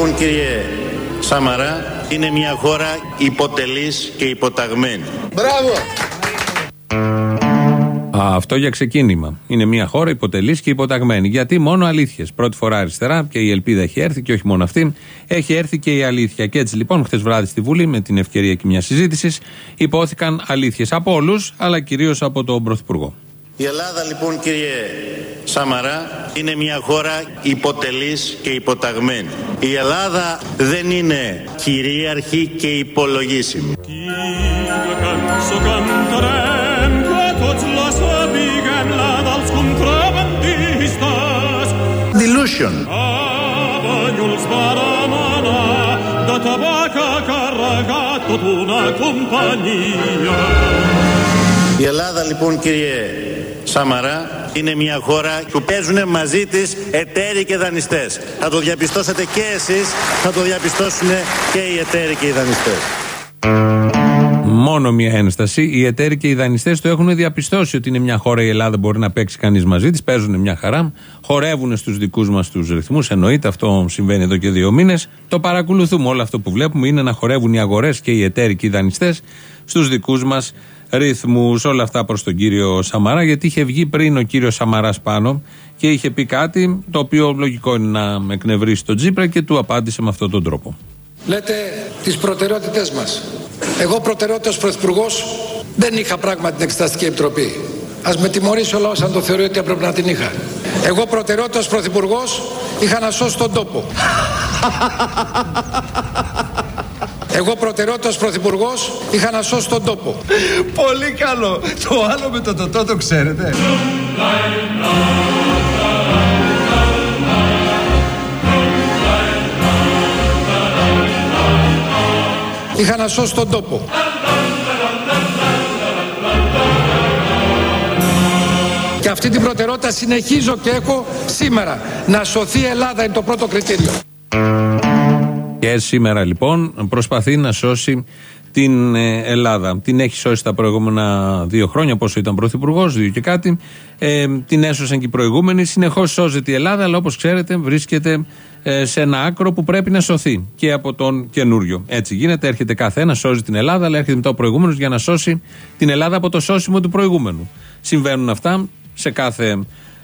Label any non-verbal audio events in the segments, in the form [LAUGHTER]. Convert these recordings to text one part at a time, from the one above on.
Η Ελλάδα λοιπόν κύριε Σαμαρά είναι μια χώρα υποτελής και υποταγμένη. Μπράβο! Αυτό για ξεκίνημα. Είναι μια χώρα υποτελής και υποταγμένη. Γιατί μόνο αλήθειες. Πρώτη φορά αριστερά και η ελπίδα έχει έρθει και όχι μόνο αυτή. Έχει έρθει και η αλήθεια. Και έτσι λοιπόν, χθες βράδυ στη Βουλή, με την ευκαιρία και μια συζήτησης, υπόθηκαν αλήθειες από όλους, αλλά κυρίως από τον Πρωθυπουργό. Η Ελλάδα λοιπόν κύριε Σαμαρά είναι μια χώρα υποτελής και υποταγμένη. Η Ελλάδα δεν είναι κυρίαρχη και υπολογίσιμη. Delusion. Η Ελλάδα λοιπόν κύριε Σαμαρά είναι μια χώρα που παίζουν μαζί της εταίροι και δανειστές. Θα το διαπιστώσετε και εσείς, θα το διαπιστώσουν και οι εταίροι και οι δανειστές. Μόνο μια ένσταση. Οι εταίροι και οι δανειστές το έχουν διαπιστώσει ότι είναι μια χώρα η Ελλάδα μπορεί να παίξει κανείς μαζί της. Παίζουν μια χαρά. Χορεύουν στους δικούς μας τους ρυθμούς. Εννοείται αυτό συμβαίνει εδώ και δύο μήνες. Το παρακολουθούμε. Όλο αυτό που βλέπουμε είναι να χορεύουν οι αγορές και οι εταίροι και οι δανειστές στους δικούς μας ρυθμούς. Όλα αυτά προς τον κύριο Σαμαρά, γιατί είχε βγει πριν ο κύριος Σαμαράς πάνω και είχε πει κάτι το οποίο λογικό είναι να με εκνευρίσει τον Τζίπρα και του απάντησε με αυτόν τον τρόπο. Λέτε τις προτεραιότητες μας. Εγώ προτεραιότητας ως Πρωθυπουργός δεν είχα πράγμα την Εξεταστική Επιτροπή. Ας με τιμωρήσει ο λαός αν το θεωρεί ότι έπρεπε να την είχα. Εγώ προτεραιότητας ως Πρωθυπουργός είχα να σώσω τον τόπο. [LAUGHS] Εγώ προτεραιότητας ως Πρωθυπουργός είχα να σώσω τον τόπο. Πολύ καλό. Το άλλο με το τοτό το ξέρετε. Είχα να σώσω τον τόπο. Και αυτή την προτεραιότητα συνεχίζω και έχω σήμερα. Να σωθεί η Ελλάδα είναι το πρώτο κριτήριο. Και σήμερα λοιπόν προσπαθεί να σώσει την ε, Ελλάδα. Την έχει σώσει τα προηγούμενα δύο χρόνια, πόσο ήταν πρωθυπουργός, δύο και κάτι. Ε, την έσωσαν και οι προηγούμενοι. Συνεχώς σώζεται η Ελλάδα, αλλά όπως ξέρετε βρίσκεται ε, σε ένα άκρο που πρέπει να σωθεί και από τον καινούριο. Έτσι γίνεται, έρχεται καθένα, σώζει την Ελλάδα, αλλά έρχεται μετά ο προηγούμενος για να σώσει την Ελλάδα από το σώσιμο του προηγούμενου. Συμβαίνουν αυτά σε κάθε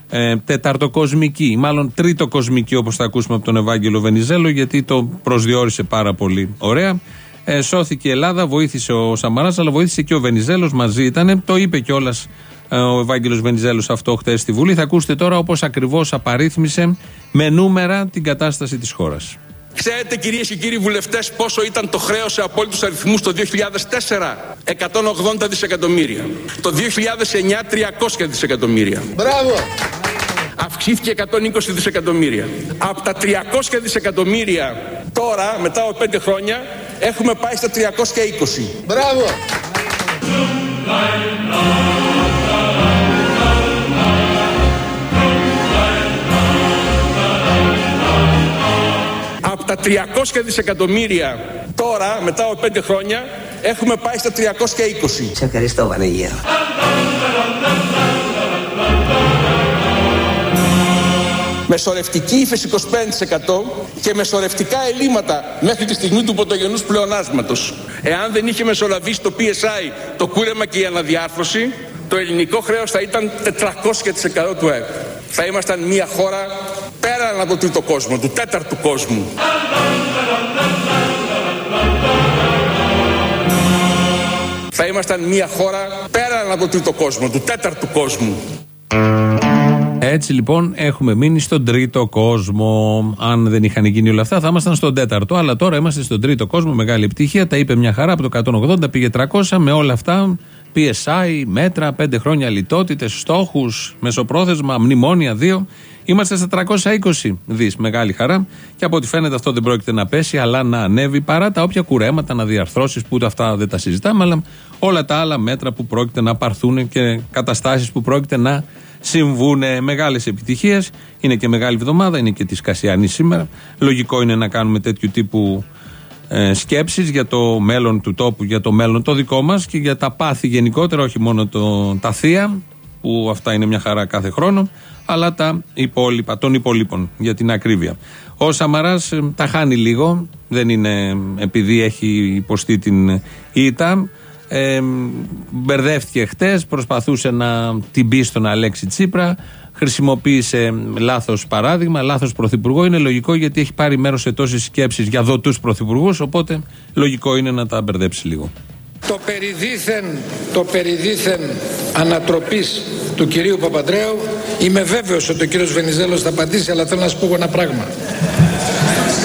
ε, τεταρτοκοσμική, μάλλον τρίτοκοσμική όπως θα ακούσουμε από τον Ευάγγελο Βενιζέλο, γιατί το προσδιορίσε πάρα πολύ ωραία. Ε, σώθηκε η Ελλάδα, βοήθησε ο Σαμαράς, αλλά βοήθησε και ο Βενιζέλος μαζί ήταν. Το είπε κιόλας ε, ο Ευάγγελος Βενιζέλος αυτό χθες στη Βουλή. Θα ακούσετε τώρα όπως ακριβώς απαρίθμησε με νούμερα την κατάσταση της χώρας. Ξέρετε κυρίες και κύριοι βουλευτές πόσο ήταν το χρέος σε απόλυτους αριθμούς το 2004? 180 δισεκατομμύρια. Το 2009 300 δισεκατομμύρια. Μπράβο! Αυξήθηκε 120 δισεκατομμύρια. Από τα 300 δισεκατομμύρια τώρα, μετά από 5 χρόνια, έχουμε πάει στα 320. Μπράβο! Τα 300 δισεκατομμύρια τώρα, μετά από 5 χρόνια, έχουμε πάει στα 320. Σε ευχαριστώ Βανεγέρο. Μεσορευτική ύφεση 25% και μεσορευτικά ελλείμματα μέχρι τη στιγμή του πρωτογενούς πλεονάσματος. Εάν δεν είχε μεσολαβήσει το PSI, το κούρεμα και η αναδιάρθρωση, το ελληνικό χρέος θα ήταν 400% του ΕΠ. Θα ήμασταν μια χώρα πέραν από το τρίτο κόσμο, του τέταρτου κόσμου. Θα ήμασταν μια χώρα πέραν από το τρίτο κόσμο, του τέταρτου κόσμου. Έτσι λοιπόν έχουμε μείνει στον τρίτο κόσμο. Αν δεν είχαν γίνει όλα αυτά, θα ήμασταν στον τέταρτο. Αλλά τώρα είμαστε στον τρίτο κόσμο. Μεγάλη επιτυχία. Τα είπε μια χαρά από το 180 πήγε 300 με όλα αυτά. PSI, μέτρα, 5 χρόνια λιτότητες, στόχους, μεσοπρόθεσμα, μνημόνια 2. Είμαστε στα 320 δις. Μεγάλη χαρά. Και από ό,τι φαίνεται αυτό δεν πρόκειται να πέσει, αλλά να ανέβει παρά τα όποια κουρέματα, να διαρθρώσεις που ούτε αυτά δεν τα συζητάμε, αλλά όλα τα άλλα μέτρα που πρόκειται να πάρθουν και καταστάσεις που πρόκειται να συμβούν. Μεγάλες επιτυχίες. Είναι και μεγάλη εβδομάδα, είναι και της Κασιανή σήμερα. Λογικό είναι να κάνουμε τέτοιου τύπου ε, σκέψεις για το μέλλον του τόπου, για το μέλλον το δικό μας και για τα πάθη γενικότερα, όχι μόνο το, τα θεία, που αυτά είναι μια χαρά κάθε χρόνο, αλλά τα υπόλοιπα, των υπολείπων για την ακρίβεια. Ο Σαμαράς ε, τα χάνει λίγο, δεν είναι επειδή έχει υποστεί την ήττα. Ε, μπερδεύτηκε χτες, προσπαθούσε να την πει στον Αλέξη Τσίπρα. Χρησιμοποίησε λάθος παράδειγμα, λάθος πρωθυπουργό. Είναι λογικό γιατί έχει πάρει μέρος σε τόσες σκέψεις για δοτούς πρωθυπουργούς. Οπότε λογικό είναι να τα μπερδέψει λίγο. Το περιδίθεν, το περιδίθεν ανατροπής του κυρίου Παπαντρέου είμαι βέβαιος ότι ο κύριος Βενιζέλος θα απαντήσει αλλά θέλω να σας πω ένα πράγμα.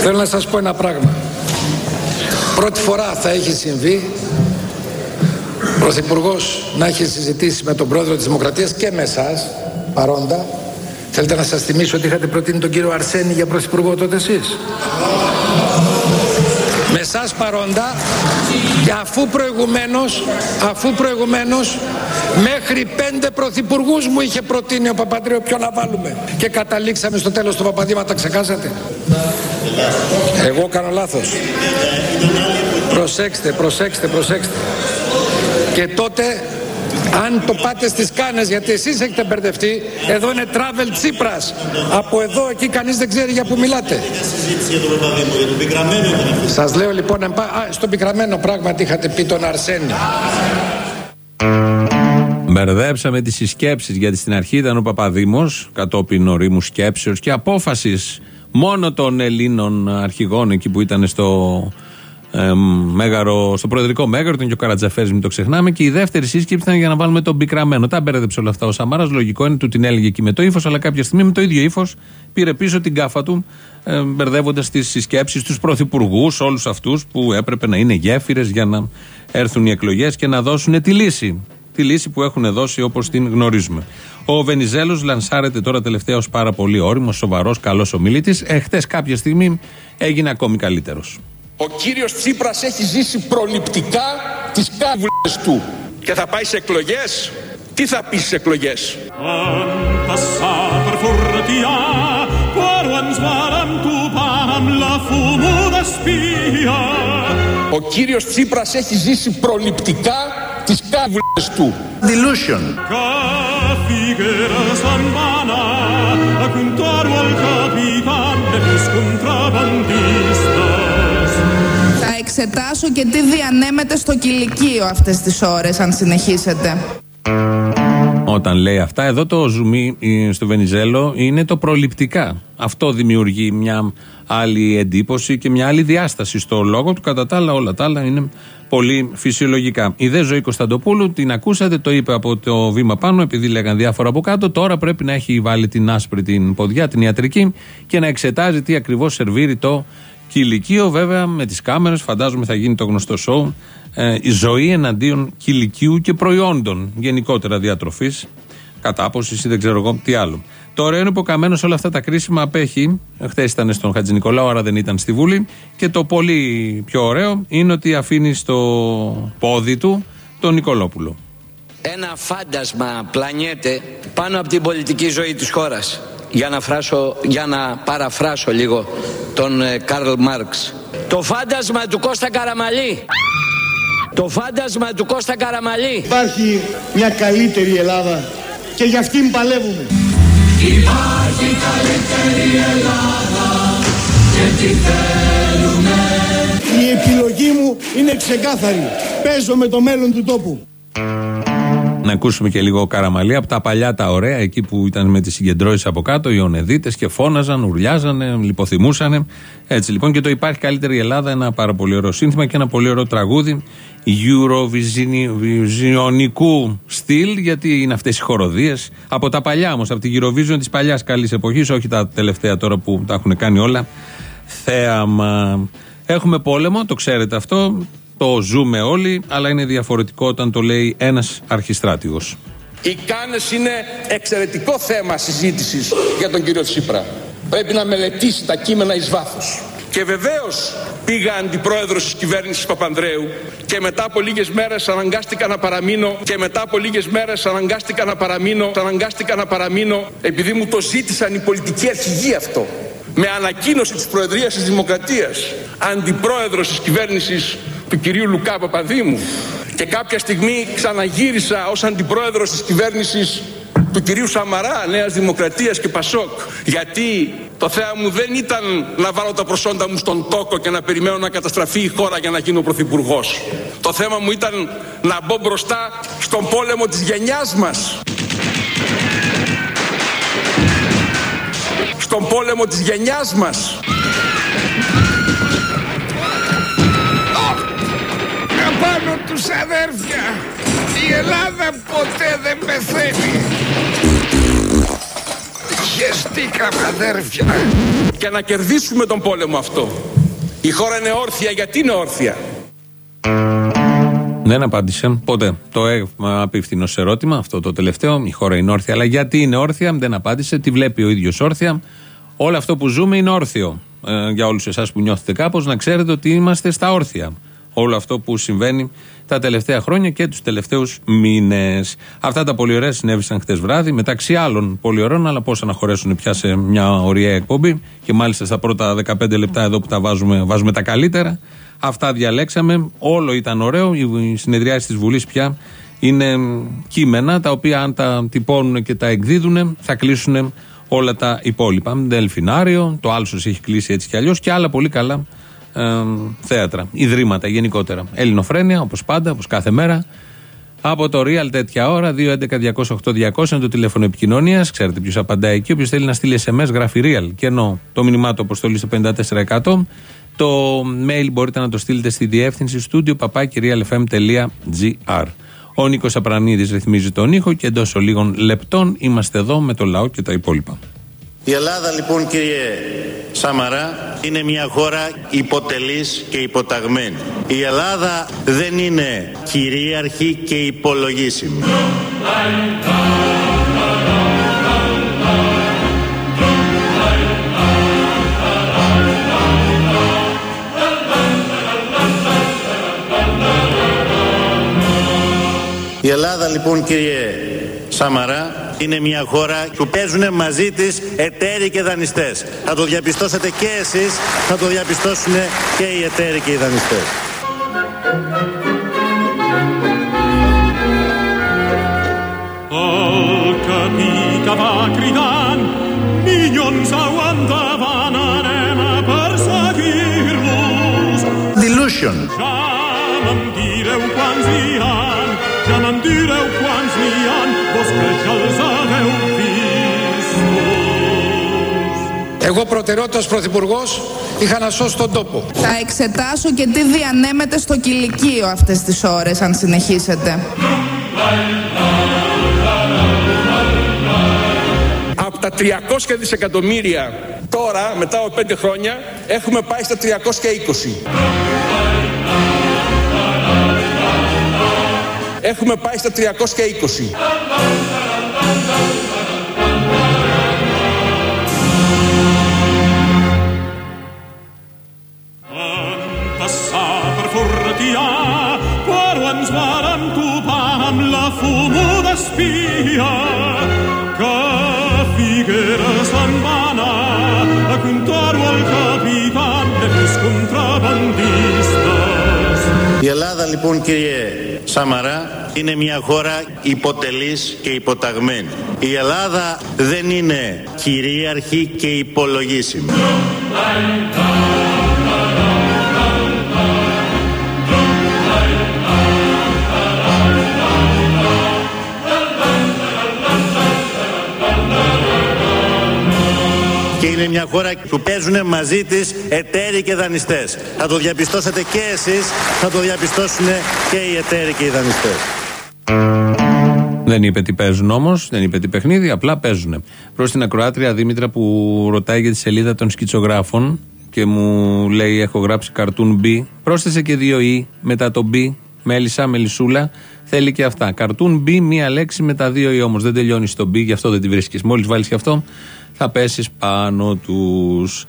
Θέλω να σας πω ένα πράγμα. Πρώτη φορά θα έχει συμβεί Πρωθυπουργός να έχει συζητήσει με τον πρόεδρο της Δημοκρατίας και με εσάς παρόντα. Θέλετε να σας θυμίσω ότι είχατε προτείνει τον κύριο Αρσένη για πρωθυπουργό τότε εσείς; Με εσάς παρόντα και αφού προηγουμένως, αφού προηγουμένως μέχρι πέντε πρωθυπουργούς μου είχε προτείνει ο Παπαντρέο ποιο να βάλουμε. Και καταλήξαμε στο τέλος του Παπαδήμα τα ξεχάσατε; Εγώ κάνω λάθος. Προσέξτε προσέξτε προσέξτε. Και τότε αν το πάτε στις κάνες γιατί εσείς έχετε μπερδευτεί εδώ είναι travel Τσίπρας από εδώ εκεί κανείς δεν ξέρει για που μιλάτε. Σας λέω λοιπόν α, στον πικραμένο πράγματι είχατε πει τον Αρσένη Μπερδέψαμε τις συσκέψεις γιατί στην αρχή ήταν ο Παπαδήμος κατόπιν ορίμου σκέψεως και απόφασης μόνο των Ελλήνων αρχηγών εκεί που ήταν στο ε, μέγαρο, στο προεδρικό μέγαρο, ήταν και ο Καρατζαφέρης, μην το ξεχνάμε. Και η δεύτερη σύσκεψη ήταν για να βάλουμε τον πικραμένο. Τα μπέρδεψε όλα αυτά ο Σαμάρα. Λογικό είναι, του την έλεγε εκεί με το ύφος, αλλά κάποια στιγμή με το ίδιο ύφος πήρε πίσω την κάφα του, ε, μπερδεύοντας τις συσκέψεις τους πρωθυπουργούς, όλους αυτούς που έπρεπε να είναι γέφυρες για να έρθουν οι εκλογές και να δώσουν τη λύση. Τη λύση που έχουν δώσει όπως την γνωρίζουμε. Ο Βενιζέλος λανσάρεται τώρα τελευταία ω πάρα πολύ όριμος, σοβαρός, καλός ομιλητής. Εχθέ κάποια στιγμή έγινε ακόμη καλύτερος. Ο κύριος Τσίπρας έχει ζήσει προληπτικά τις κάβουλες του και θα πάει σε εκλογές; Τι θα πει σε εκλογές; Ο κύριος Τσίπρας έχει ζήσει προληπτικά τις κάβουλες του. Delusion. Εξετάσω και τι διανέμεται στο κηλικείο αυτές τις ώρες αν συνεχίσετε. Όταν λέει αυτά, εδώ το ζουμί ε, στο Βενιζέλο είναι το προληπτικά. Αυτό δημιουργεί μια άλλη εντύπωση και μια άλλη διάσταση στο λόγο του. Κατά τα άλλα, όλα τα άλλα είναι πολύ φυσιολογικά. Η δε ζωή Κωνσταντοπούλου την ακούσατε, το είπε από το βήμα πάνω, επειδή λέγαν διάφορα από κάτω. Τώρα πρέπει να έχει βάλει την άσπρη την ποδιά, την ιατρική και να εξετάζει τι ακριβώς σερβίρει το Κηλικείο βέβαια με τις κάμερες φαντάζομαι θα γίνει το γνωστό σοου ε, η ζωή εναντίον κηλικίου και προϊόντων γενικότερα διατροφής κατάποσης ή δεν ξέρω εγώ τι άλλο. Το ωραίο είναι που ο Καμένο όλα αυτά τα κρίσιμα απέχει. Χθες ήταν στον Χατζη Νικολάου, άρα δεν ήταν στη Βούλη. Και το πολύ πιο ωραίο είναι ότι αφήνει στο πόδι του τον Νικολόπουλο. Ένα φάντασμα πλανιέται πάνω από την πολιτική ζωή της χώρας για να, φράσω, για να παραφράσω λίγο τον ε, Καρλ Μάρξ. Το φάντασμα του Κώστα Καραμαλή. Το φάντασμα του Κώστα Καραμαλή. Υπάρχει μια καλύτερη Ελλάδα και για αυτήν παλεύουμε. Υπάρχει καλύτερη Ελλάδα και τι θέλουμε. Η επιλογή μου είναι ξεκάθαρη. Παίζω με το μέλλον του τόπου. Να ακούσουμε και λίγο Καραμαλή από τα παλιά τα ωραία, εκεί που ήταν με τις συγκεντρώσεις από κάτω, οι Ονεδίτες και φώναζαν, ουρλιάζανε, λιποθυμούσαν. Έτσι λοιπόν και το Υπάρχει Καλύτερη Ελλάδα, ένα πάρα πολύ ωραίο σύνθημα και ένα πολύ ωραίο τραγούδι Eurovisionικού στυλ, γιατί είναι αυτές οι χοροδίες. Από τα παλιά όμως, από την Eurovision της παλιάς καλής εποχής, όχι τα τελευταία τώρα που τα έχουν κάνει όλα. Θέαμα. Έχουμε πόλεμο, το ξέρετε αυτό. Το ζούμε όλοι, αλλά είναι διαφορετικό όταν το λέει ένας αρχιστράτηγος. Οι κάνες είναι εξαιρετικό θέμα συζήτησης για τον κύριο Τσίπρα. Πρέπει να μελετήσει τα κείμενα εις βάθος. Και βεβαίως πήγα αντιπρόεδρος της κυβέρνησης Παπανδρέου και μετά από λίγες μέρες αναγκάστηκα να παραμείνω και μετά από λίγες μέρες αναγκάστηκα να παραμείνω αναγκάστηκα να παραμείνω επειδή μου το ζήτησαν οι πολιτικοί αρχηγοί αυτό με ανακοίνωση της Προεδρίας της Δημοκρατίας αντιπρόεδρος της κυβέρνησης του κυρίου Λουκά Παπαδήμου και κάποια στιγμή ξαναγύρισα ως αντιπρόεδρος της κυβέρνησης του κυρίου Σαμαρά, Νέας Δημοκρατίας και Πασόκ. Γιατί το θέμα μου δεν ήταν να βάλω τα προσόντα μου στον τόκο και να περιμένω να καταστραφεί η χώρα για να γίνω πρωθυπουργός. Το θέμα μου ήταν να μπω μπροστά στον πόλεμο της γενιάς μας. Στον πόλεμο της γενιάς μας. Απάνω τους αδέρφια Η Ελλάδα ποτέ δεν πεθαίνει Χεστήκαμε αδέρφια Και να κερδίσουμε τον πόλεμο αυτό Η χώρα είναι όρθια γιατί είναι όρθια; Δεν απάντησε ποτέ. Το απίφθηνο ερώτημα, αυτό το τελευταίο. Η χώρα είναι όρθια. Αλλά γιατί είναι όρθια, δεν απάντησε. Τι βλέπει ο ίδιος όρθια. Όλο αυτό που ζούμε είναι όρθιο. Ε, για όλους εσάς που νιώθετε κάπως, να ξέρετε ότι είμαστε στα όρθια όλο αυτό που συμβαίνει τα τελευταία χρόνια και τους τελευταίους μήνες. Αυτά τα πολύ ωραία συνέβησαν χτες βράδυ, μεταξύ άλλων πολύ ωραίων, αλλά πώς να χωρέσουν πια σε μια ωραία εκπομπή και μάλιστα στα πρώτα 15 λεπτά εδώ που τα βάζουμε, βάζουμε τα καλύτερα. Αυτά διαλέξαμε. Όλο ήταν ωραίο. Οι συνεδριάσεις της Βουλής πια είναι κείμενα τα οποία αν τα τυπώνουν και τα εκδίδουν θα κλείσουν όλα τα υπόλοιπα. Δελφινάριο, το Άλσο έχει κλείσει έτσι κι αλλιώς και άλλα πολύ καλά ε, θέατρα, ιδρύματα γενικότερα. Ελληνοφρένια, όπως πάντα, όπως κάθε μέρα. Από το Real τέτοια ώρα, 2.11.208.200 είναι το τηλέφωνο επικοινωνίας. Ξέρετε ποιος απαντάει εκεί. Όποιος θέλει να στείλει SMS, γράφει Real. Και ενώ το μήνυμά του αποστολή στο 54%, το mail μπορείτε να το στείλετε στη διεύθυνση studio papakirialfm.gr. Ο Νίκος Απρανίδης ρυθμίζει τον ήχο και εντός λίγων λεπτών είμαστε εδώ με το λαό και τα υπόλοιπα. Η Ελλάδα λοιπόν κύριε Σαμαρά είναι μια χώρα υποτελής και υποταγμένη. Η Ελλάδα δεν είναι κυρίαρχη και υπολογίσιμη. Η Ελλάδα λοιπόν κύριε Σαμαρά είναι μια χώρα που παίζουν μαζί της εταίροι και δανειστές. Θα το διαπιστώσετε και εσείς, θα το διαπιστώσουν και οι εταίροι και οι δανειστές. Delusion. Εγώ προτεραιότητας ως Πρωθυπουργός είχα να σώσω τον τόπο. Θα εξετάσω και τι διανέμεται στο κηλικείο αυτές τις ώρες αν συνεχίσετε. Από τα 300 δισεκατομμύρια τώρα μετά από 5 χρόνια έχουμε πάει στα 320. Έχουμε πάει στα 320. Η Ελλάδα λοιπόν κύριε Σαμαρά είναι μια χώρα υποτελής και υποταγμένη. Η Ελλάδα δεν είναι κυρίαρχη και υπολογίσιμη. Είναι μια χώρα που παίζουν μαζί της εταίροι και δανειστές. Θα το διαπιστώσετε και εσείς, θα το διαπιστώσουν και οι εταίροι και οι δανειστές. Δεν είπε τι παίζουν όμως, δεν είπε τι παιχνίδι, απλά παίζουν. Προς την ακροάτρια Δήμητρα που ρωτάει για τη σελίδα των σκητσογράφων και μου λέει: Έχω γράψει καρτούν B. Πρόσθεσε και δύο E μετά το B. Μέλισσα, μελισούλα. Θέλει και αυτά. Καρτούν B, μία λέξη με τα δύο E όμως. Δεν τελειώνει στο B, γι' αυτό δεν τη βρίσκεις. Μόλις βάλεις και αυτό, θα πέσεις πάνω τους.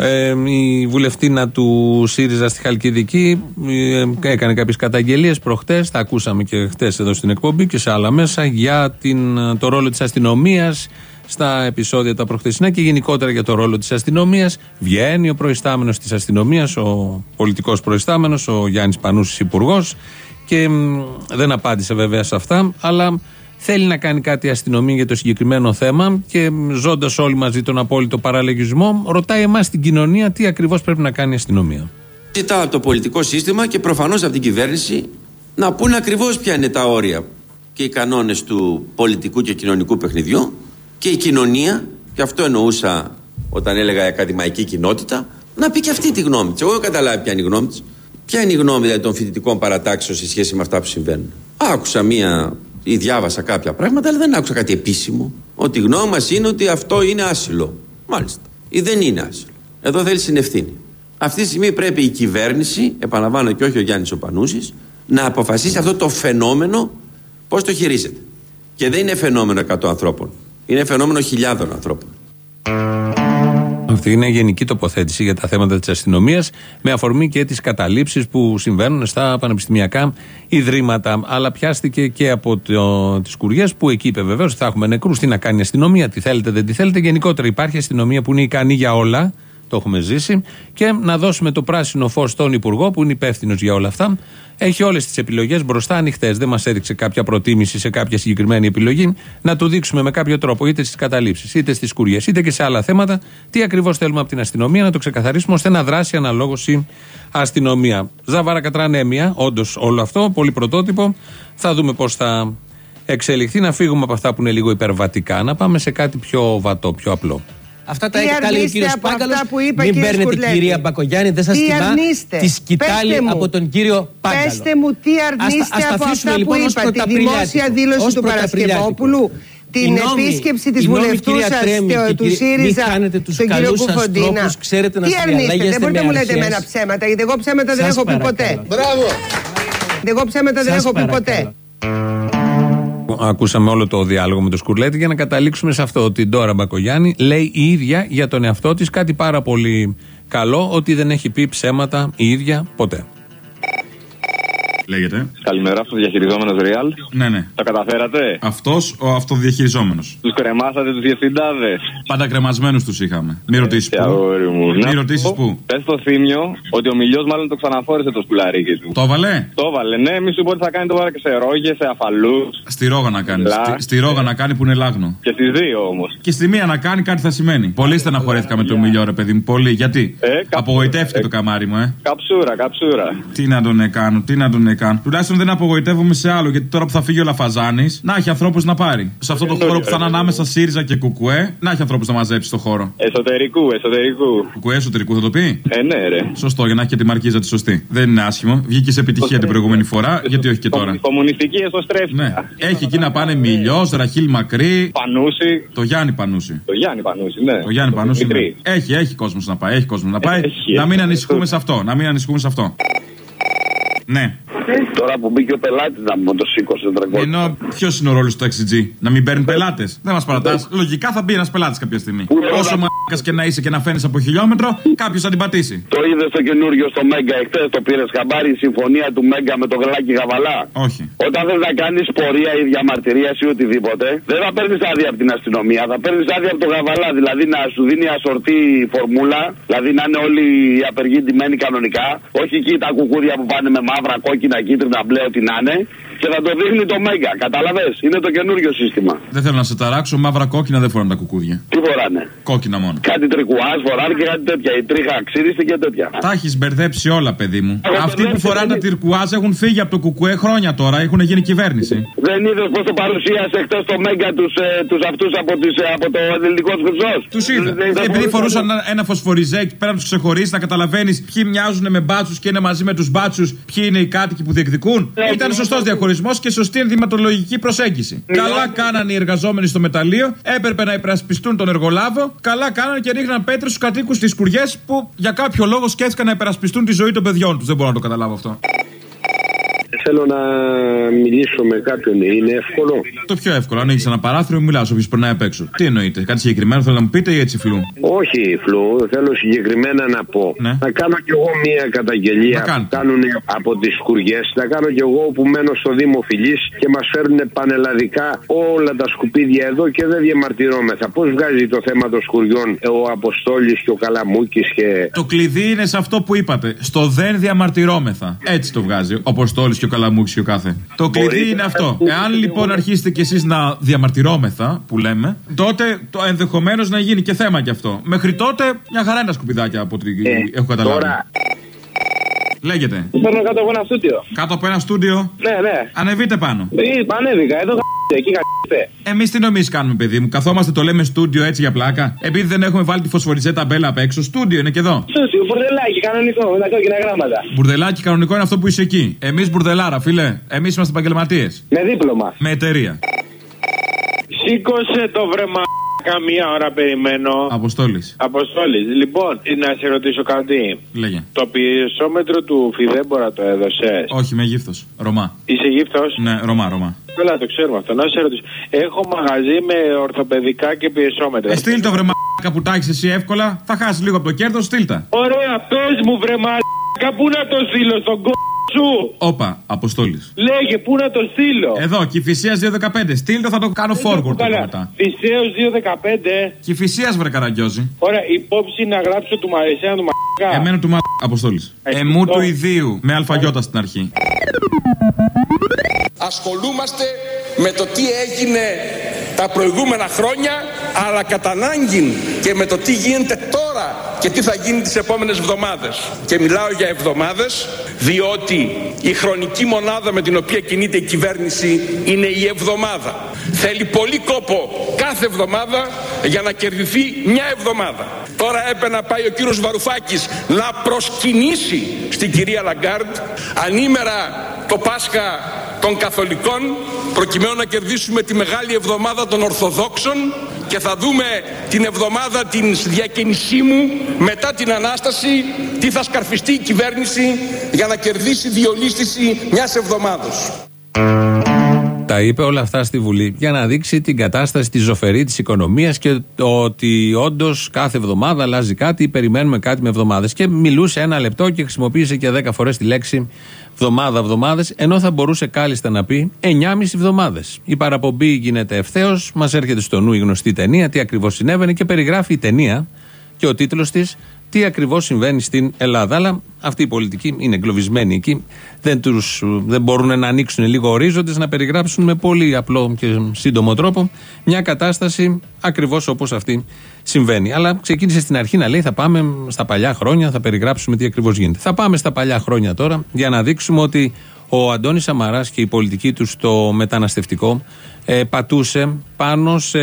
Ε, η βουλευτήνα του ΣΥΡΙΖΑ στη Χαλκιδική ε, έκανε κάποιες καταγγελίες προχτές. Τα ακούσαμε και χτες εδώ στην εκπομπή και σε άλλα μέσα για την, το ρόλο της αστυνομίας στα επεισόδια τα προχθεσινά και γενικότερα για το ρόλο της αστυνομίας. Βγαίνει ο προϊστάμενος της αστυνομίας, ο πολιτικός προϊστάμενος, ο Γιάννης Πανούσης, υπουργός, και δεν απάντησε βέβαια σε αυτά, αλλά Θέλει να κάνει κάτι η αστυνομία για το συγκεκριμένο θέμα και ζώντας όλοι μαζί τον απόλυτο παραλογισμό, ρωτάει εμάς την κοινωνία τι ακριβώς πρέπει να κάνει η αστυνομία. Ζητάω από το πολιτικό σύστημα και προφανώς από την κυβέρνηση να πούνε ακριβώς ποια είναι τα όρια και οι κανόνες του πολιτικού και κοινωνικού παιχνιδιού και η κοινωνία, και αυτό εννοούσα όταν έλεγα η ακαδημαϊκή κοινότητα, να πει και αυτή τη γνώμη της. Εγώ δεν καταλάβει ποια είναι η γνώμη της. Ποια είναι η γνώμη δηλαδή, των φοιτητικών παρατάξεων σε σχέση με αυτά που συμβαίνουν. Άκουσα μία ή διάβασα κάποια πράγματα, αλλά δεν άκουσα κάτι επίσημο. Ότι η γνώμη μας είναι ότι αυτό είναι άσυλο. Μάλιστα. Ή δεν είναι άσυλο. Εδώ θέλει συνευθύνη. Αυτή τη στιγμή πρέπει η κυβέρνηση, επαναλαμβάνω και όχι ο Γιάννης Οπανούσης, να αποφασίσει αυτό το φαινόμενο πώς το χειρίζεται. Και δεν είναι φαινόμενο 100 ανθρώπων. Είναι φαινόμενο χιλιάδων ανθρώπων. Αυτή είναι γενική τοποθέτηση για τα θέματα της αστυνομίας, με αφορμή και τις καταλήψεις που συμβαίνουν στα πανεπιστημιακά ιδρύματα. Αλλά πιάστηκε και από τις Κουριές, που εκεί είπε βεβαίως θα έχουμε νεκρούς. Τι να κάνει η αστυνομία, τι θέλετε, δεν τι θέλετε. Γενικότερα υπάρχει αστυνομία που είναι ικανή για όλα. Το έχουμε ζήσει. Και να δώσουμε το πράσινο φως στον Υπουργό, που είναι υπεύθυνος για όλα αυτά. Έχει όλες τις επιλογές μπροστά ανοιχτές. Δεν μας έδειξε κάποια προτίμηση σε κάποια συγκεκριμένη επιλογή. Να του δείξουμε με κάποιο τρόπο, είτε στις καταλήψεις, είτε στις κουριές, είτε και σε άλλα θέματα, τι ακριβώς θέλουμε από την αστυνομία, να το ξεκαθαρίσουμε ώστε να δράσει αναλόγως η αστυνομία. Ζαβάρα κατρανέμια, όντως όλο αυτό, πολύ πρωτότυπο. Θα δούμε πώς θα εξελιχθεί. Να φύγουμε από αυτά που είναι λίγο υπερβατικά, να πάμε σε κάτι πιο βατό, πιο απλό. Αυτά τα έχει κάνει ο κύριος Πάγκαλο. Μην παίρνετε την κυρία Μπακογιάννη, δεν σας τιμά. τη σκητάλη από τον κύριο Πάγκαλο. Πετε μου, τι αρνείστε από αυτά που λοιπόν είπα, τη δημόσια δήλωση του Παρασκευόπουλου, την επίσκεψη της βουλευτούσα του ΣΥΡΙΖΑ, τον κύριο Κουφοντίνα. Τι αρνείστε, δεν μπορείτε να μου λέτε εμένα ψέματα, γιατί εγώ ψέματα δεν έχω πει ποτέ. Μπράβο! Εγώ ψέματα δεν έχω πει ποτέ ακούσαμε όλο το διάλογο με τον Σκουρλέτη για να καταλήξουμε σε αυτό ότι η Ντόρα Μπακογιάννη λέει η ίδια για τον εαυτό της κάτι πάρα πολύ καλό ότι δεν έχει πει ψέματα η ίδια ποτέ. Λέγεται. Καλημέρα, αυτό διαχειριζόμενο Real. Ναι, ναι. Το καταφέρατε; Αυτός ο αυτοδιαχειριζόμενος. Τους κρεμάσατε τους διευθυντάδες; Πάντα κρεμασμένους τους είχαμε. Μην ρωτήσεις πού. Μην ρωτήσεις πού. Πες στο θύμιο ότι ο Μιλιός μάλλον το ξαναφόρεσε το σκουλαρίκι του. Το έβαλε; Το έβαλε, ναι, μη σου πω ότι θα κάνει το βάρα και σε ρόγες, σε αφαλούς. Στη ρόγα να κάνει. Στη, στη ρόγα να κάνει που είναι λάγνο. Και στις δύο όμως. Και στη μία να κάνει κάτι θα σημαίνει. Πολύ στεναχωρέθηκα με τον Μιλιό, ρε παιδί μου. Πολύ. Γιατί; Ε, Απογοητεύτηκε το καμάρι μου, ε. Καψούρα, καψούρα. Τι να τον κάνω, τι να τον κάνω. Τουλάχιστον δεν απογοητεύομαι σε άλλο. Γιατί τώρα που θα φύγει ο Λαφαζάνης, να έχει ανθρώπους να πάρει. Σε αυτό το χώρο που θα είναι ανάμεσα ΣΥΡΙΖΑ και Κουκουέ, να έχει ανθρώπους να μαζέψει στο χώρο. Εσωτερικού, εσωτερικού. Κουκουέ εσωτερικού θα το πει; Ε, ναι, ρε. Σωστό, για να έχει και τη μαρκίζα τη σωστή. Δεν είναι άσχημο. Βγήκε σε επιτυχία την προηγούμενη φορά, γιατί όχι και τώρα. Κομμουνιστική εσωστρέφη. Ναι. Έχει εκεί να πάνε Μιλιός, Ραχίλ Μακρύ. Πανούση. Το Γιάννη Πανούση. Το Γιάννη Πανούση, ναι. Το Γιάννη Πανούση. Ναι. Έχει, έχει κόσμος να πάει. Έχει κόσμος να πάει. να μην ανησυχούμε σε αυτό. Να μην ανησυχούμε σε αυτό. Ναι. Τώρα που μπήκε ο πελάτης να μου το σήκωσε τραγούδι. Ενώ ποιος είναι ο ρόλος του XG, να μην παίρνει πελάτες. Δεν μας παρατάς. Λογικά θα μπει ένας πελάτης κάποια στιγμή. Όσο μαλάκας και να είσαι και να φαίνει από χιλιόμετρο, κάποιος θα την πατήσει. Το είδε το καινούριο στο Μέγκα εχθές, το πήρες χαμπάρι η συμφωνία του Μέγκα με το γαλάκι γαβαλά. Όχι. Όταν θες να κάνεις πορεία ή διαμαρτυρία ή οτιδήποτε, δεν θα παίρνεις άδεια από την αστυνομία, θα παίρνεις άδεια από το γαβαλά. Δηλαδή να σου δίνει ασορτή φορμούλα, δηλαδή να είναι όλοι οι απεργοί ντυμένοι κανονικά. Όχι εκεί τα κουκούδια που πάνε με μαύρα, κόκκινα, κίτρινα, μπλε, ό,τι να είναι. Και θα το δείχνει το Μέγκα. Κατάλαβε. Είναι το καινούριο σύστημα. Δεν θέλω να σε ταράξω, μαύρα κόκκινα δεν φοράνε τα κουκούδια. Τι φοράνε; Κόκκινα μόνο. Κάτι τρικουάζ φοράνε και κάτι τέτοια. Η τρίχα ξύριστη και τέτοια. Τα έχεις μπερδέψει όλα, παιδί μου. Αυτοί που φοράνε τα τυρκουάζ έχουν φύγει από το κουκουέ χρόνια τώρα. Έχουν γίνει κυβέρνηση. Δεν είδες πώ το παρουσίασε χτε το Μέγκα τους τους αυτούς από, τις, από το ελληνικό χρυσό. Τους είδα. Επειδή φορούσαν ένα φωσφοριζέκι πέρα να τους ξεχωρίσει, να καταλαβαίνεις ποιοι μοιάζουν με μπάτσους και είναι μαζί με τους μπάτσους, ποιοι είναι οι κάτοικοι που διεκδικούν. Ήταν σωστός διαχωρισμός και σωστή ενδυματολογική προσέγγιση. Καλά κάνανε οι εργαζόμενοι στο μεταλλείο, έπρεπε να υπερασπιστούν τον εργολάβο. Καλά κάνανε και ρίχναν πέτρες στους κατοίκους τη κουριές που για κάποιο λόγο σκέφτηκαν να υπερασπιστούν τη ζωή των παιδιών τους. Δεν μπορώ να το καταλάβω αυτό. Θέλω να μιλήσω με κάποιον. Είναι εύκολο; Το πιο εύκολο. Αν έχει ένα παράθυρο, μιλάς. Όποιος περνάει απ' έξω. Τι εννοείται, κάτι συγκεκριμένο θέλω να μου πείτε ή έτσι φλού. Όχι φλού. Θέλω συγκεκριμένα να πω. Ναι. Να κάνω κι εγώ μία καταγγελία που κάνουν από τις κουριές. Να κάνω κι εγώ που μένω στο Δήμο Φιλής και μας φέρνουν πανελλαδικά όλα τα σκουπίδια εδώ και δεν διαμαρτυρόμεθα. Πώς βγάζει το θέμα των σκουριών ο Αποστόλης και ο Καλαμούκης και. Το κλειδί είναι σε αυτό που είπατε. Στο δεν διαμαρτυρόμεθα. Έτσι το βγάζει ο Αποστόλης και ο καλαμούξι ο κάθε. Το κλειδί είναι αυτό. Εάν λοιπόν αρχίσετε κι εσείς να διαμαρτυρόμεθα, που λέμε, τότε το ενδεχομένως να γίνει και θέμα κι αυτό. Μέχρι τότε μια χαρά είναι τα σκουπιδάκια από ό,τι Ε, έχω καταλάβει. Λέγεται. Παίρνω κάτω από ένα στούντιο. Κάτω από ένα στούντιο; Ναι, ναι. Ανεβείτε πάνω. Ε, ανέβηκα, εδώ γα***τε, εκεί γα***τε. Εμείς τι νομίζεις κάνουμε, παιδί μου; Καθόμαστε, το λέμε στούντιο έτσι για πλάκα. Επειδή δεν έχουμε βάλει τη φωσφοριζέ ταμπέλα απ' έξω, στούντιο είναι και εδώ. Στούντιο, μπουρδελάκι, κανονικό, με τα κόκκινα γράμματα. Μπουρδελάκι κανονικό είναι αυτό που είσαι εκεί. Εμείς μπουρδελάρα, φίλε. Εμείς είμαστε επαγγελματίες. Με δίπλωμα. Με εταιρεία. Σήκωσε το βρεμα. Καμία ώρα περιμένω. Αποστόλης. Αποστόλης. Λοιπόν, να σε ρωτήσω κάτι. Λέγε. Το πιεσόμετρο του Φιδέμπορα το έδωσες; Όχι, είμαι γύφτος. Ρωμά. Είσαι γύφτος; Ναι, Ρωμά, Ρωμά. Καλά, το ξέρουμε αυτό. Να σε ρωτήσω. Έχω μαγαζί με ορθοπαιδικά και πιεσόμετρα. Ε, στείλ το βρεμα που τα έχεις εσύ εύκολα. Θα χάσεις λίγο από το κέρδος, στείλ τα. Ωραία, πες μου βρεμα. Πού να το στείλω στον κ. Σου. Όπα, Αποστόλης. Λέγε, πού να το στείλω; Εδώ, Κυφυσίας 215. Στείλ το, θα το κάνω forward τώρα μετά. Φυσαίο 215. Κυφυσίας βρε καραγκιόζη. Ωραία, υπόψη να γράψω του Μαρισέα του Μαρισέα. Εμένα του μα. Αποστόλης. Εμού του ιδίου. Με αλφαγιώτα στην αρχή. Ασχολούμαστε με το τι έγινε τα προηγούμενα χρόνια αλλά κατά ανάγκη και με το τι γίνεται τώρα και τι θα γίνει τις επόμενες εβδομάδες. Και μιλάω για εβδομάδες διότι η χρονική μονάδα με την οποία κινείται η κυβέρνηση είναι η εβδομάδα. Θέλει πολύ κόπο κάθε εβδομάδα για να κερδιθεί μια εβδομάδα. Τώρα έπρεπε να πάει ο κύριος Βαρουφάκης να προσκυνήσει στην κυρία Λαγκάρντ ανήμερα το Πάσχα των Καθολικών προκειμένου να κερδίσουμε τη μεγάλη εβδομάδα των Ορθοδόξων και θα δούμε την εβδομάδα της διακαινησίμου μετά την Ανάσταση τι θα σκαρφιστεί η κυβέρνηση για να κερδίσει διολίστηση μιας εβδομάδος. Τα είπε όλα αυτά στη Βουλή για να δείξει την κατάσταση τη ζωφερή της οικονομίας και το ότι όντως κάθε εβδομάδα αλλάζει κάτι, περιμένουμε κάτι με εβδομάδες. Και μιλούσε ένα λεπτό και χρησιμοποίησε και δέκα φορές τη λέξη εβδομάδα, εβδομάδε, ενώ θα μπορούσε κάλλιστα να πει 9,5 εβδομάδες. Η παραπομπή γίνεται ευθέως, μας έρχεται στο νου η γνωστή ταινία, τι ακριβώς συνέβαινε και περιγράφει η ταινία και ο τίτλος της τι ακριβώς συμβαίνει στην Ελλάδα. Αλλά αυτοί οι πολιτικοί είναι εγκλωβισμένοι εκεί. Δεν, τους, δεν μπορούν να ανοίξουν λίγο ορίζοντες, να περιγράψουν με πολύ απλό και σύντομο τρόπο μια κατάσταση ακριβώς όπως αυτή συμβαίνει. Αλλά ξεκίνησε στην αρχή να λέει θα πάμε στα παλιά χρόνια, θα περιγράψουμε τι ακριβώς γίνεται. Θα πάμε στα παλιά χρόνια τώρα για να δείξουμε ότι ο Αντώνης Σαμαράς και η πολιτική του στο μεταναστευτικό ε, πατούσε πάνω σε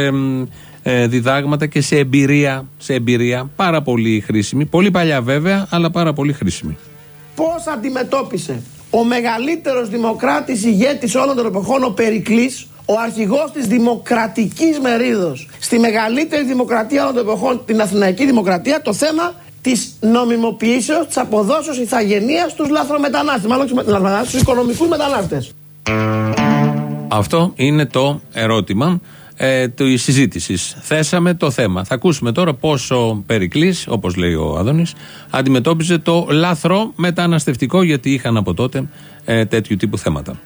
ε, διδάγματα και σε εμπειρία, σε εμπειρία πάρα πολύ χρήσιμη. Πολύ παλιά βέβαια, αλλά πάρα πολύ χρήσιμη. Πώς αντιμετώπισε ο μεγαλύτερος δημοκράτης ηγέτης όλων των εποχών, ο Περικλής, ο αρχηγός της δημοκρατικής μερίδος, στη μεγαλύτερη δημοκρατία όλων των εποχών, την Αθηναϊκή Δημοκρατία, το θέμα της νομιμοποιήσεως, της αποδόσεως ηθαγενείας στους λαθρομετανάστες, μάλλον τους λαθρομετανάστες, στους οικονομικούς μετανάστες. Αυτό είναι το ερώτημα ε, τη συζήτησης. Θέσαμε το θέμα. Θα ακούσουμε τώρα πόσο Περικλής, όπως λέει ο Άδωνης, αντιμετώπιζε το λάθρο μεταναστευτικό, γιατί είχαν από τότε ε, τέτοιου τύπου θέματα.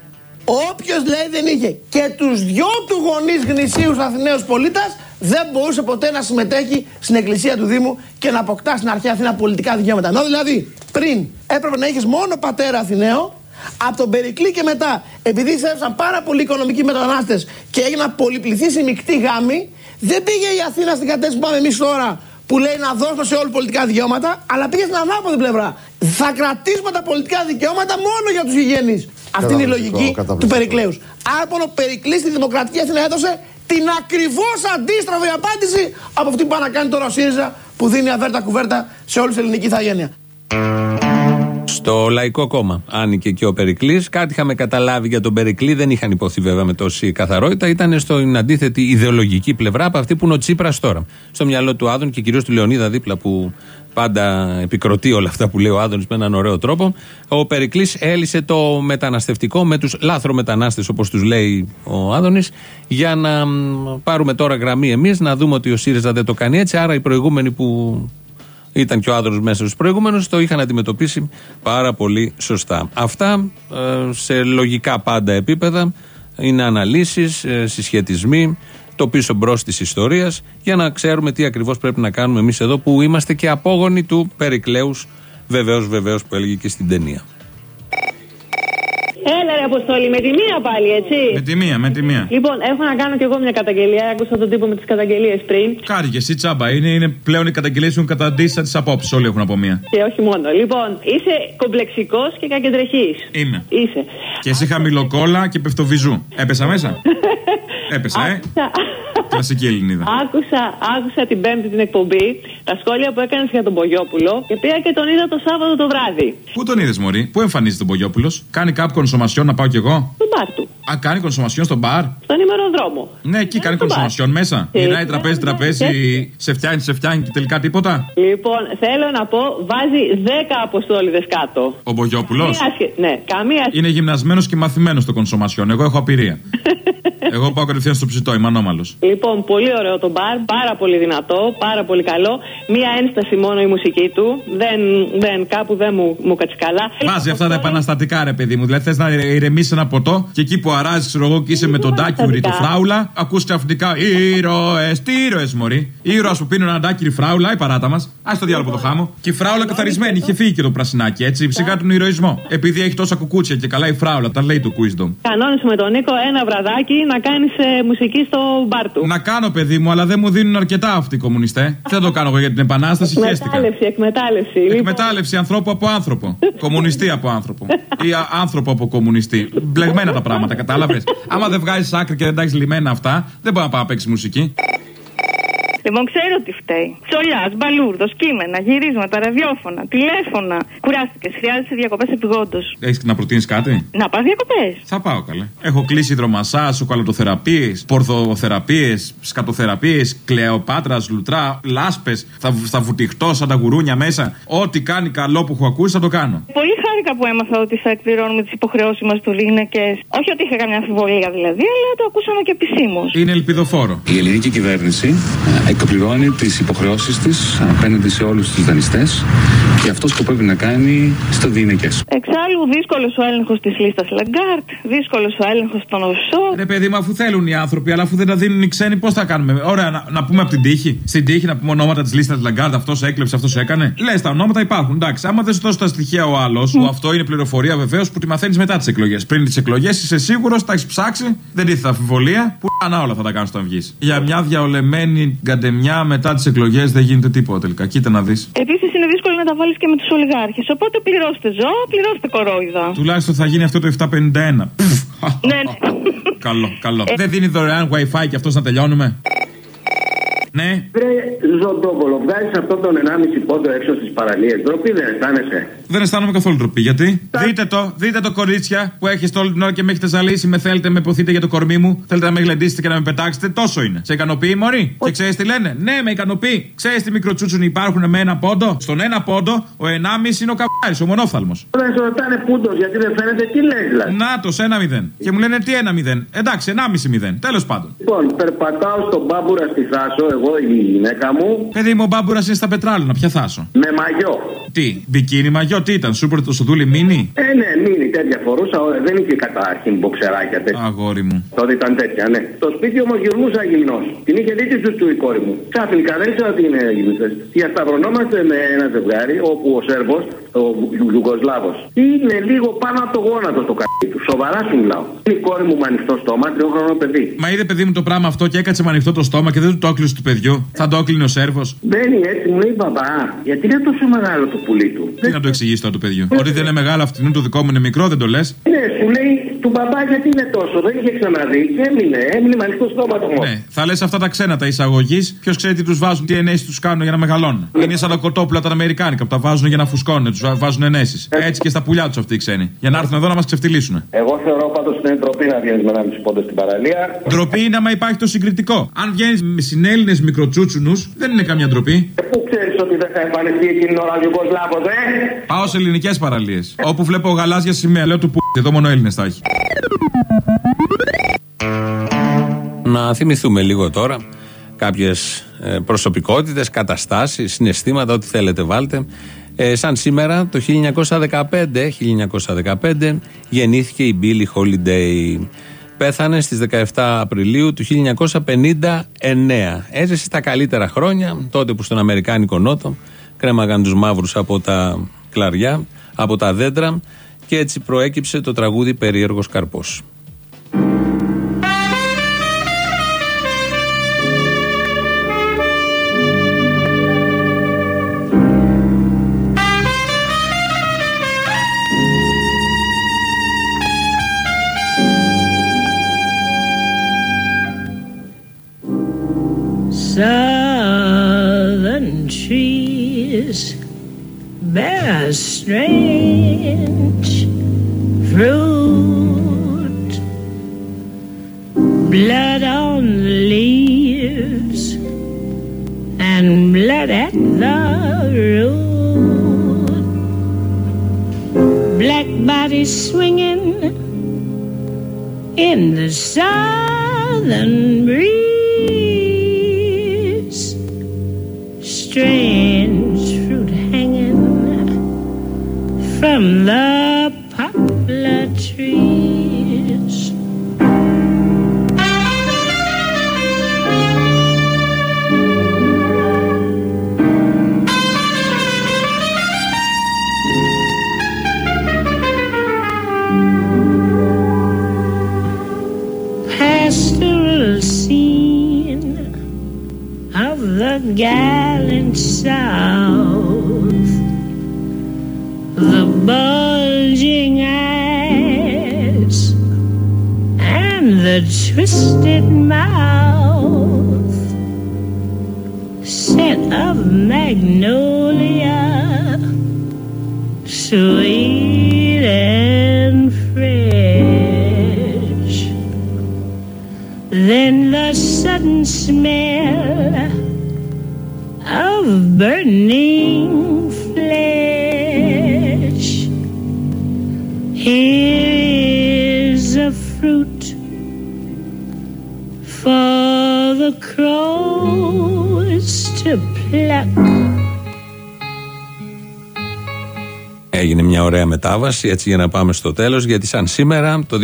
Όποιος λέει δεν είχε και τους δυο του γονείς γνησίους Αθηναίους πολίτες, δεν μπορούσε ποτέ να συμμετέχει στην εκκλησία του Δήμου και να αποκτά στην αρχαία Αθήνα πολιτικά δικαιώματα. Ενώ δηλαδή πριν έπρεπε να είχε μόνο πατέρα Αθηναίο, από τον Περικλή και μετά, επειδή εισέφεραν πάρα πολλοί οικονομικοί μετανάστες και έγιναν πολυπληθής μεικτή γάμοι, δεν πήγε η Αθήνα στην κατεύθυνση που πάμε εμείς τώρα, που λέει να δώσουμε σε όλου πολιτικά δικαιώματα, αλλά πήγε στην ανάποδη πλευρά. Θα κρατήσουμε τα πολιτικά δικαιώματα μόνο για τους γηγενείς. Αυτή είναι η λογική του Περικλέους. Άρα λοιπόν ο Περικλή στη Δημοκρατική Αθήνα έδωσε την ακριβώς αντίστροφη απάντηση από αυτή που πάει να κάνει τώρα ο ΣΥΡΙΖΑ που δίνει αβέρτα κουβέρτα σε όλη την ελληνική ηθαγένεια. Στο Λαϊκό Κόμμα άνοιγε και ο Περικλής. Κάτι είχαμε καταλάβει για τον Περικλή, δεν είχαν υποθεί βέβαια με τόση καθαρότητα. Ήταν στην αντίθετη ιδεολογική πλευρά από αυτή που είναι ο Τσίπρας τώρα. Στο μυαλό του Άδων και κυρίως του Λεωνίδα δίπλα που πάντα επικροτεί όλα αυτά που λέει ο Άδωνης με έναν ωραίο τρόπο. Ο Περικλής έλυσε το μεταναστευτικό με τους λάθρο μετανάστε, όπως τους λέει ο Άδωνης, για να πάρουμε τώρα γραμμή εμείς, να δούμε ότι ο ΣΥΡΙΖΑ δεν το κάνει έτσι. Άρα οι προηγούμενοι που ήταν και ο άδρος μέσα στους προηγούμενους, το είχαν αντιμετωπίσει πάρα πολύ σωστά. Αυτά ε, σε λογικά πάντα επίπεδα είναι αναλύσεις, ε, συσχετισμοί, το πίσω μπρος της ιστορίας, για να ξέρουμε τι ακριβώς πρέπει να κάνουμε εμείς εδώ που είμαστε και απόγονοι του Περικλέους, βεβαίως, βεβαίως που έλεγε και στην ταινία. Έλα, ρε Αποστόλη, με τη μία πάλι, έτσι. Με τη μία, με τη μία. Λοιπόν, έχω να κάνω κι εγώ μια καταγγελία. Άκουσα τον τύπο με τις καταγγελίες πριν. Κάρι και εσύ τσάμπα. Είναι, είναι πλέον οι καταγγελίες έχουν καταντήσει σαν τις απόψεις. Όλοι έχουν από μία. Και όχι μόνο. Λοιπόν, είσαι κομπλεξικός και κακεντρεχής. Είμαι. Είσαι. Και εσύ χαμηλοκόλα και πεφτοβιζού. Έπεσα μέσα; [LAUGHS] Έπεσα, ε; Κλασική Ελληνίδα. Άκουσα, άκουσα την Πέμπτη την εκπομπή, τα σχόλια που έκανες για τον Μπογιόπουλο και πήγα και τον είδα το Σάββατο το βράδυ. Πού τον είδες, Μωρή, πού εμφανίζεται τον Μπογιόπουλος, Κάνει κάποιο κονσομασιόν να πάω κι εγώ; Στον μπαρ του. Α, κάνει κονσομασιόν στον μπαρ; Στον ημεροδρόμο. Ναι, εκεί κάνει κονσομασιόν μέσα. Γυρνάει τραπέζι, τραπέζι, σε φτιάχνει, σε φτιάχνει και τελικά τίποτα. Λοιπόν, θέλω να πω, βάζει 10 αποστόλιδες κάτω. Ο Μπογιόπουλο. Ναι, καμία Είναι γυμνασμένος και μαθημένος στο κονσομασιόν. Εγώ έχω απειρία. [LAUGHS] Εγώ πάω κατευθείαν στο ψητό, είμαι ανώμαλος. Λοιπόν, πολύ ωραίο το μπαρ, πάρα πολύ δυνατό, πάρα πολύ καλό. Μία ένσταση μόνο η μουσική του. Δεν, δεν κάπου δεν μου, μου καλά. Βάζει αυτά τα επαναστατικά, ρε παιδί μου. Δηλαδή θες να ηρεμήσει ένα ποτό και εκεί που αράζεις, ξέρω εγώ, και είσαι με τον τάκιουρι το φράουλα, ακούς ξαφνικά ήρωες, τι ήρωες, Μωρή. Ήρωα που πίνουν ένα τάκιουρι φράουλα, η παράτα μας. Α το διάλογο το χάμο. Και η φράουλα καθαρισμένη, είχε φύγει και το πρασινάκι, έτσι. Ψυχά τον ηρωισμό. Επειδή έχει τόσα κουκούτσια και καλά η φράουλα, τα λέει το quizdom. Κανόνισε με τον Νίκο ένα βραδάκι να κάνεις ε, μουσική στο μπαρ του. Να κάνω, παιδί μου, αλλά δεν μου δίνουν αρκετά αυτοί οι κομμουνιστές. δεν το κάνω εγώ για την επανάσταση, χαίστηκα. Εκμετάλλευση, εκμετάλλευση. Λοιπόν. Εκμετάλλευση ανθρώπου από άνθρωπο. κομμουνιστή από άνθρωπο. Ή άνθρωπο από κομμουνιστή. Μπλεγμένα τα πράγματα, κατάλαβες. Άμα δεν βγάζεις άκρη και δεν τα έχεις λιμένα αυτά, δεν μπορεί να πάει να παίξεις μουσική. Λοιπόν, ξέρω τι φταίει. Τσολιά, μπαλούρδος, κείμενα, γυρίσματα, ραδιόφωνα, τηλέφωνα. Κουράστηκες, χρειάζεσαι διακοπές επιγόντως. Έχεις να προτείνεις κάτι; Να πας διακοπές. Θα πάω καλέ. Έχω κλείσει υδρομασά, σοκαλατοθεραπείε, πορδοθεραπείε, σκατοθεραπείες, κλεοπάτρας, λουτρά, λάσπες. Θα, θα βουτυχτώ σαν τα γουρούνια μέσα. Ό,τι κάνει καλό που έχω ακούσει θα το κάνω. Πολύ χάρηκα που έμαθα ότι θα εκπληρώνουμε τις υποχρεώσεις μας του γυναίκε. Όχι ότι είχα καμιά αμφιβολία δηλαδή, αλλά το ακούσαμε και επισήμως. Είναι ελπιδοφόρο. Η ελληνική κυβέρνηση εκπληρώνει τις υποχρεώσεις της απέναντι σε όλους τους δανειστές και αυτός που πρέπει να κάνει στο διηνεκές. Εξάλλου, δύσκολος ο έλεγχος της λίστας Λαγκάρντ, δύσκολος ο έλεγχος των οσό. Ρε παιδί μου, αφού θέλουν οι άνθρωποι, αλλά αφού δεν τα δίνουν οι ξένοι, πώς θα κάνουμε; Ωραία, να, να πούμε από την τύχη. Στην τύχη να πούμε ονόματα της λίστας Λαγκάρντ, αυτός έκλεψε, αυτός έκανε. Λες, τα ονόματα υπάρχουν. Εντάξει, άμα δεν σου δώσει τα στοιχεία ο άλλος, που αυτό είναι πληροφορία βεβαίως που τη μαθαίνεις μετά τις εκλογές. Πριν τις εκλογές είσαι σίγουρος, τα έχεις ψάξει, δεν ήρθε αμφιβολία, που ανά όλα θα τα κάνεις όταν βγεις. Για μια διαολεμένη γκαντεμιά μετά τις εκλογές δεν γίνεται τίποτα τελικά. Κοίτα να δεις. Επίσης είναι δύσκολο να τα βάλεις και με τους ολιγάρχες. Οπότε πληρώστε ζώα, πληρώστε κορόιδα. Τουλάχιστον θα γίνει αυτό το 751. ναι, ναι. καλό, καλό. Ε... Δεν δίνει δωρεάν WiFi και αυτός να τελειώνουμε. Ναι. Βρε Ζωτόπολο, βγάζεις αυτό τον 1,5 πόντο έξω στις παραλίες. Ντροπή δεν αισθάνεσαι. Δεν αισθάνομαι καθόλου ντροπή. Γιατί; Δείτε το, δείτε το κορίτσια που έχετε όλη την ώρα και με έχετε ζαλίσει. Με θέλετε, με ποθείτε για το κορμί μου. Θέλετε να με γλεντήσετε και να με πετάξετε. Τόσο είναι. Σε ικανοποιεί, Μωρή; Και ξέρεις τι λένε; Ναι, με ικανοποιεί. Ξέρεις τι μικροτσούτσουνοι υπάρχουν με ένα πόντο; Στον ένα πόντο, ο 1,5 είναι ο καβάρι, ο μονόφθαλμος. Όταν σε ρωτάνε πούντος γιατί δεν φαίνεται, τι λέει δηλαδή; Να το, 1-0. Και μου λένε τι 1-0. Εντάξει, 1,5-0. Τέλος πάντων. Λοιπόν, περπατάω στον μπάμπουρα στη Θάσο, εγώ η γυναίκα μου. Παιδί μου, ο μπάμπουρας είναι στα πετράλαινα, ποια θάσο. Με μαγιό. Τι, μπικίνι μαγιό, τι ήταν, σούπερ το σοδούλι μίνι; Ε, ναι, μίνι τέτοια φορούσα, δεν είχε καταρχήν μποξεράκια τέτοια. Αγόρι μου. Τότε ήταν τέτοια, ναι. Το σπίτι όμω γυρνούσα γυμνό. Την είχε δει τη του η κόρη μου. Ξαφνικά δεν ξέρω τι είναι γυμνό. Διασταυρωνόμαστε με ένα ζευγάρι όπου ο Σέρβος, ο Ιουγκοσλάβο, είναι λίγο πάνω από το γόνατο στο καρδί του. Σοβαρά σου μιλάω. Είναι η κόρη μου με ανοιχτό στόμα, τριόχρονο παιδί. Μα είδε παιδί μου το πράγμα αυτό και έκατσε με ανοιχτό το στόμα και δεν του το έκλεισε του παιδιού. Θα το έκλεινε ο Σέρβος. Μπαίνει έτσι, μου λέει μπαμπά, γιατί είναι τόσο μεγάλο το πουλί του; Τι να το εξηγήσει τώρα του παιδιού. Ότι δεν είναι μεγάλο αυτήν το δικό μου είναι μικρό, δεν το λες. Ναι, σου λέει του μπαμπά γιατί είναι τόσο. Δεν είχε ξαναδεί και έμεινε, έμεινε με ανοιχτό στόμα το μόνο. Ναι, θα λες αυτά τα ξένα τα εισαγωγή. Ποιος ξέρει τι τους βάζουν, τι ενέσεις τους κάνουν για να μεγαλώνουν. Είναι σαν τα κοτόπουλα τα Αμερικάνικα που τα βάζουν για να φουσκώνουν, τους βάζουν ενέσεις. Έτσι και στα πουλιά τους αυτοί οι ξένοι. Για να έρθουν εδώ να μας ξεφτυλίσουν. Εγώ θεωρώ πάντως ότι είναι ντροπή να βγαίνεις με ένα μισή πόντο στην παραλία. Ντροπή είναι άμα υπάρχει το συγκριτικό. Αν βγαίνεις με συνέλληνες μικροτσούτσουνους, δεν είναι καμιά ντροπή. Ε, πού ξέρεις ότι δεν θα εμφανιστεί εκείνη την ώρα ο Ιουγκοσλάβο, ε! Πάω σε ελληνικές παραλίες. Όπου βλέπω γαλάζια σημαία, λέω του που εδώ μόνο Έλληνες θα έχει. Να θυμηθούμε λίγο τώρα κάποιες προσωπικότητες, καταστάσεις, συναισθήματα, ό,τι θέλετε βάλτε. Ε, σαν σήμερα το 1915, 1915 γεννήθηκε η Billie Holiday. Πέθανε στις 17 Απριλίου του 1959. Έζησε στα καλύτερα χρόνια, τότε που στον Αμερικάνικο Νότο κρέμαγαν τους μαύρους από τα κλαριά, από τα δέντρα Και έτσι προέκυψε το τραγούδι Περίεργος Καρπός. Southern trees bear strange fruit, blood on the leaves and blood at the root, black bodies swinging in the southern breeze. From the poplar trees. Pastoral scene of the gallant south, bulging eyes and the twisted mouth, scent of magnolia, sweet Here is a fruit for the crows to pluck. Έγινε μια ωραία μετάβαση έτσι για να πάμε στο τέλος γιατί σαν σήμερα το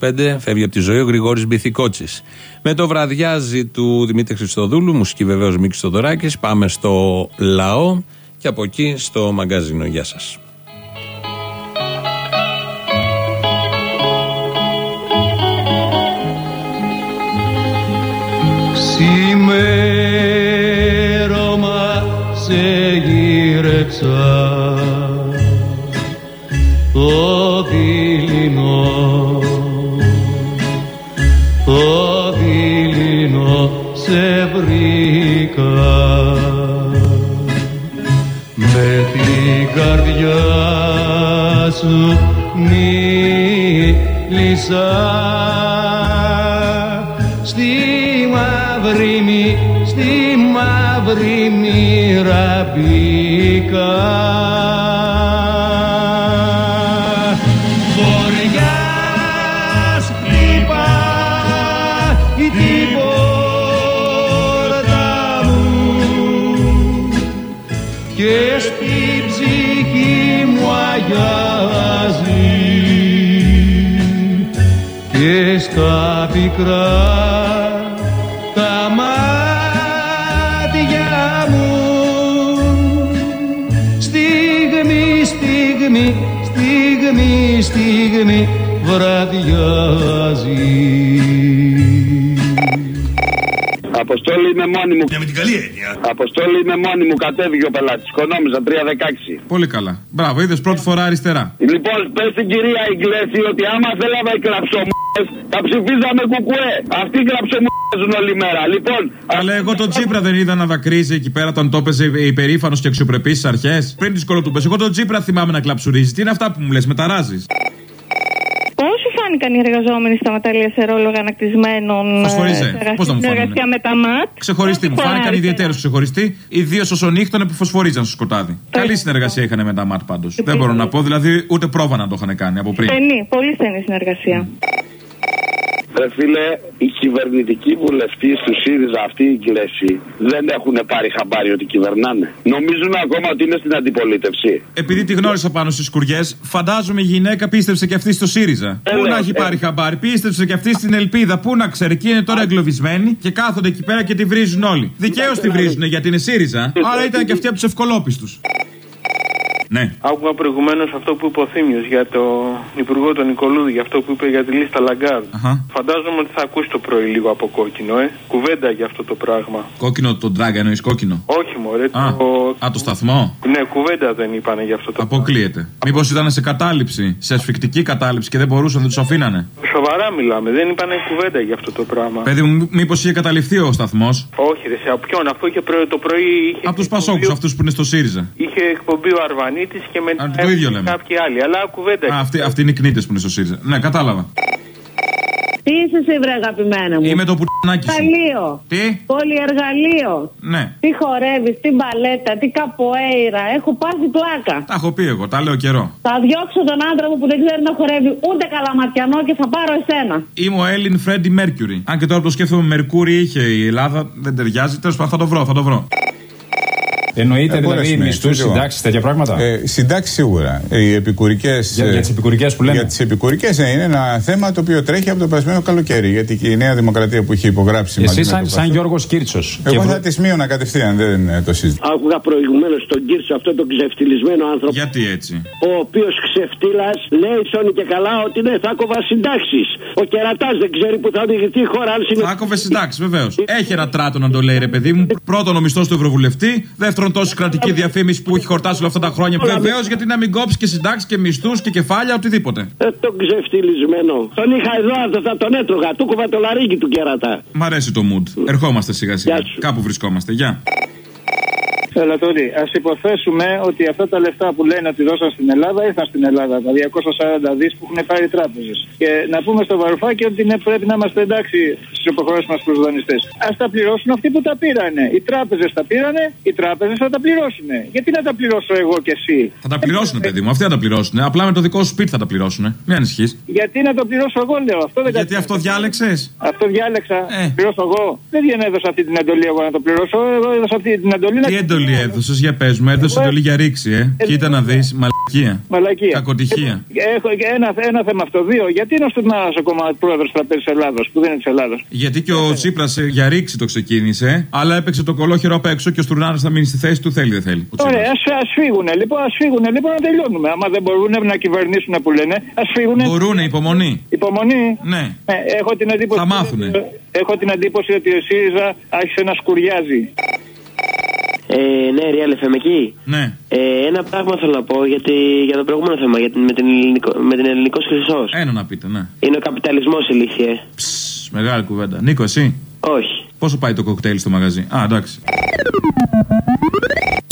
2005 φεύγει από τη ζωή ο Γρηγόρης Μπιθικότσης. Με το βραδιάζι του Δημήτρη Χριστοδούλου, μουσική βεβαίως Μίκης Θοδωράκης, πάμε στο λαό και από εκεί στο μαγκαζίνο. Γεια σας. Σημέρωμα σε γύρεψα. Το δειλινό το δειλινό σε βρήκα. Με την καρδιά σου μίλησα. Στη μαύρη μη, στη μαύρη μοίρα μπήκα. Βοριάς χτυπάει την πόρτα μου. Και στη ψυχή μου αγιάζει. Και στα πικρά Αποστόλη είμαι μόνη μου. Για με την καλή έννοια. Αποστόλη είμαι μόνη μου. Κατέβηκε ο πελάτης. Οικονόμησα 3,16. Πολύ καλά. Μπράβο, είδες πρώτη φορά αριστερά. Λοιπόν, πες στην κυρία Ιγκλέση ότι άμα θέλαμε οι κλαψομούρε, θα ψηφίζαμε κουκουέ. Αυτοί οι κλαψομούρε όλη μέρα. Λοιπόν. Αλλά εγώ τον Τσίπρα δεν είδα να δακρύζει εκεί πέρα όταν το έπαιζε υπερήφανο και αξιοπρεπής στις αρχές. Πριν τις κολοτούπε. Εγώ τον Τσίπρα θυμάμαι να κλαψουρίζει. Τι είναι αυτά που μου λες, μεταράζει. Πώ σου φάνηκαν οι εργαζόμενοι στα μεταλλεία σε ρόλο ανακτισμένων Φωσφορίζε. Πώς να μου συνεργασία φάνουνε; με τα ΜΑΤ. Ξεχωριστή μου. Πώς Φάνηκαν χωράει. ιδιαίτερω ξεχωριστή. Ιδίως όσο νύχτωνε που φωσφορίζαν στο σκοτάδι. Καλή συνεργασία είχαν με τα ΜΑΤ πάντως. Δεν μπορώ να πω, δηλαδή ούτε πρόβα να το είχαν κάνει από πριν. Στενή, πολύ στενή συνεργασία. Ρε φίλε, οι κυβερνητικοί βουλευτέ του ΣΥΡΙΖΑ αυτή η κλέση δεν έχουν πάρει χαμπάρι ότι κυβερνάνε. Νομίζουν ακόμα ότι είναι στην αντιπολίτευση. Επειδή τη γνώρισα πάνω στις Σκουριές, φαντάζομαι η γυναίκα πίστεψε και αυτή στο ΣΥΡΙΖΑ. Πού ναι, να έχει ε. πάρει χαμπάρι, πίστεψε και αυτή στην Ελπίδα. Πού να ξέρει, εκεί είναι τώρα εγκλωβισμένη και κάθονται εκεί πέρα και τη βρίζουν όλοι. Δικαίως τη βρίζουν γιατί είναι ΣΥΡΙΖΑ, αλλά ήταν και αυτή από τους ευκολόπιστους. Ναι. Άκουγα προηγουμένως αυτό που είπε ο Θήμιος για τον Υπουργό τον Νικολούδη, για αυτό που είπε για τη λίστα Λαγκάρντ. Φαντάζομαι ότι θα ακούσει το πρωί λίγο από κόκκινο, ε. Κουβέντα για αυτό το πράγμα. Κόκκινο το drag εννοείς κόκκινο; Όχι, μωρέ. Α, το... Α, το σταθμό; Ναι, κουβέντα δεν είπανε για αυτό το Αποκλείεται. Μήπως ήταν σε κατάληψη, σε ασφικτική κατάληψη και δεν μπορούσαν, δεν τους αφήνανε; Σοβαρά μιλάμε, δεν είπανε κουβέντα για αυτό το πράγμα. Παιδί μου, μήπως είχε καταληφθεί ο σταθμός; Όχι, ρε, σε ποιον, αφού είχε πρωί, το πρωί. Είχε Από τους Πασόκους, αυτούς που είναι στο ΣΥΡΙΖΑ. Είχε εκπομπή ο Αρβανίτη και μετά. Α, το ίδιο λέμε. Κάποιοι άλλοι, αλλά κουβέντα. Α, αυτοί, αυτοί είναι οι κνήτε που είναι στο ΣΥΡΙΖΑ. Ναι, κατάλαβα. Τι είσαι εσύ, βρε αγαπημένα μου; Είμαι το πουτανάκι σου. Εργαλείο. Τι; Πολυεργαλείο. Ναι. Τι χορεύεις, τι μπαλέτα, τι καποέιρα. Έχω πάθει πλάκα. Τα έχω πει εγώ, τα λέω καιρό. Θα διώξω τον άντρα μου που δεν ξέρει να χορεύει ούτε καλαματιανό και θα πάρω εσένα. Είμαι ο Έλλην Φρέντι Μέρκιουρι. Αν και τώρα που το σκέφτομαι, Μερκούρι είχε η Ελλάδα, δεν ταιριάζει. Τέλος πάντων, θα το βρω, θα το βρω. Εννοείται ε, δηλαδή μισθούς, συντάξεις, τέτοια πράγματα. Ε, συντάξεις σίγουρα. Οι επικουρικές, για, για τις επικουρικές που λέμε. Για τις επικουρικές ε, είναι ένα θέμα το οποίο τρέχει από το περασμένο καλοκαίρι. Γιατί και η Νέα Δημοκρατία που είχε υπογράψει. Εσύ, σαν, σαν Γιώργος Κίρτσο. Εγώ θα τη μείωνα κατευθείαν, δεν ε, το συζητώ. Άκουγα προηγουμένως τον Κίρτσο αυτό τον ξεφτυλισμένο άνθρωπο. Γιατί έτσι; Ο οποίος ξεφτύλας λέει σώνει και καλά ότι ναι, θα κόβα συντάξεις. Ο κερατάς δεν ξέρει που θα οδηγηθεί η χώρα. Αν Θα κόβε συντάξεις, βεβαίως. Έχει ένα τράτο να το λέει, ρε παιδί μου. Πρώτον ο μισθός του Ευρωβουλευτή. Δεύτερον τόση κρατική διαφήμιση που έχει χορτάσει όλα αυτά τα χρόνια. Βεβαίως γιατί να μην κόψεις και συντάξεις και μισθούς και κεφάλια, οτιδήποτε. Ε, τον ξεφτυλισμένο. Τον είχα εδώ, θα τον έτρωγα. Του κόβα το λαρίκι του κερατά. Μ' αρέσει το mood. Ερχόμαστε σιγά σιγά. Κάπου βρισκόμαστε. Γεια. Ελαττορή, ας υποθέσουμε ότι αυτά τα λεφτά που λένε ότι δώσαν στην Ελλάδα ήρθαν στην Ελλάδα, τα 240 δις που έχουν πάρει οι τράπεζες. Και να πούμε στο Βαρουφάκι ότι είναι, πρέπει να είμαστε εντάξει στι υποχρεώσεις μας προ δανειστέ. Α τα πληρώσουν αυτοί που τα πήρανε. Οι τράπεζες τα πήρανε, οι τράπεζες θα τα πληρώσουν. Γιατί να τα πληρώσω εγώ και εσύ; Θα τα πληρώσουν, παιδί μου, αυτοί θα τα πληρώσουν. Απλά με το δικό σου σπίτι θα τα πληρώσουν. Μην ανησυχείς. Γιατί να το πληρώσω εγώ, λέω. Αυτό δεν Γιατί αυτό διάλεξες. Αυτό διάλεξα. Ε. Πληρώσω εγώ. Δεν έδωσα αυτή την εντολή εγώ να το πληρώσω. Εγώ έδωσα αυτή την εντολή Τι εντολή έδωσε, για πες μου, έδωσε εντολή για ρήξη, ε. Κοίτα να δεις, μαλακία. Μαλακία. Κακοτυχία. Έχω και ένα, ένα θέμα αυτό. Δύο. Γιατί είναι ο Στουρνάρας ακόμα πρόεδρος τραπέζης Ελλάδος που δεν είναι της Ελλάδα. Γιατί και ο Τσίπρας για ρήξη το ξεκίνησε, αλλά έπαιξε το κολόχερο απ' έξω και ο Στουρνάρας θα μείνει στη θέση του, θέλει δεν θέλει. Ωραία, α φύγουν λοιπόν, ας φύγουν λοιπόν να τελειώνουμε. Άμα δεν μπορούν να κυβερνήσουν που λένε, ας φύγουν. Μπορούν, υπομονή. Υπομονή. Ναι. Ε, έχω την εντύπωση. Θα μάθουνε. Ότι, έχω την εντύπωση ότι ο ΣΥΡΙΖΑ άρχισε να σκουριάζει. Ε, ναι, Real FM εκεί. Ναι. Ε, ένα πράγμα θέλω να πω γιατί, για το προηγούμενο θέμα, για την, με, την ελληνικό, με την ελληνικός χρυσός. Ένα να πείτε, ναι. Είναι ο καπιταλισμός η λύση, ε. Ψ, μεγάλη κουβέντα. Νίκο, εσύ. Όχι. Πόσο πάει το κοκτέιλ στο μαγαζί. Α, εντάξει.